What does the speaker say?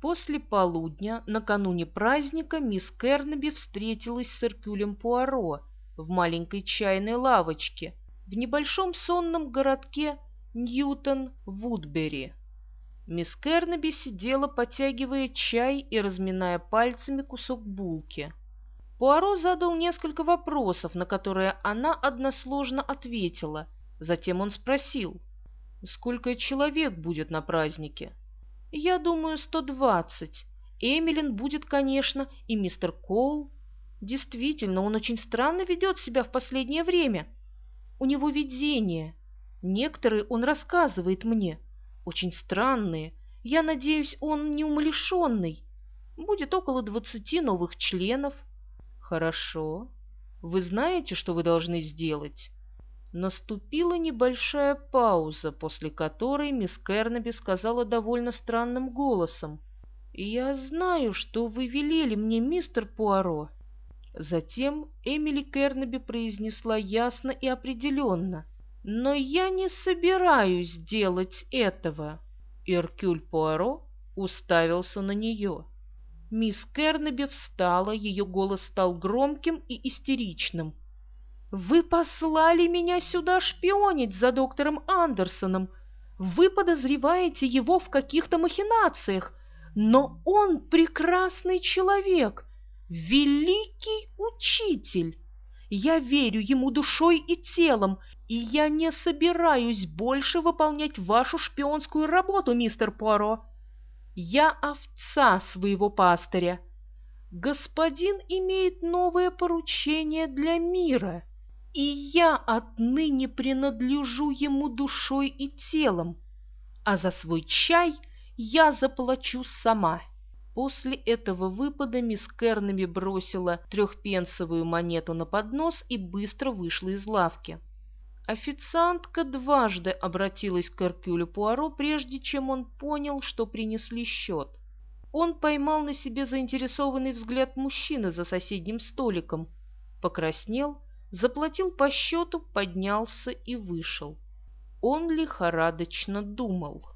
После полудня, накануне праздника, мисс Кернеби встретилась с Эркюлем Пуаро в маленькой чайной лавочке в небольшом сонном городке Ньютон-Вудбери. Мисс Кернеби сидела, потягивая чай и разминая пальцами кусок булки. Пуаро задал несколько вопросов, на которые она односложно ответила. Затем он спросил, «Сколько человек будет на празднике?» «Я думаю, сто двадцать. Эмилин будет, конечно, и мистер Коул. Действительно, он очень странно ведет себя в последнее время. У него видение. Некоторые он рассказывает мне. Очень странные. Я надеюсь, он не умалишенный. Будет около двадцати новых членов. Хорошо. Вы знаете, что вы должны сделать? Наступила небольшая пауза, после которой мисс Кернеби сказала довольно странным голосом. «Я знаю, что вы велели мне, мистер Пуаро». Затем Эмили Кернеби произнесла ясно и определенно. «Но я не собираюсь делать этого». Иркюль Пуаро уставился на нее. Мисс Кернеби встала, ее голос стал громким и истеричным. Вы послали меня сюда шпионить за доктором Андерсоном. Вы подозреваете его в каких-то махинациях, но он прекрасный человек, великий учитель. Я верю ему душой и телом, и я не собираюсь больше выполнять вашу шпионскую работу, мистер Поро. Я овца своего пастыря. Господин имеет новое поручение для мира и я отныне принадлежу ему душой и телом, а за свой чай я заплачу сама. После этого выпада мисс Кернами бросила трехпенсовую монету на поднос и быстро вышла из лавки. Официантка дважды обратилась к Эркюлю Пуаро, прежде чем он понял, что принесли счет. Он поймал на себе заинтересованный взгляд мужчины за соседним столиком, покраснел заплатил по счету, поднялся и вышел. Он лихорадочно думал.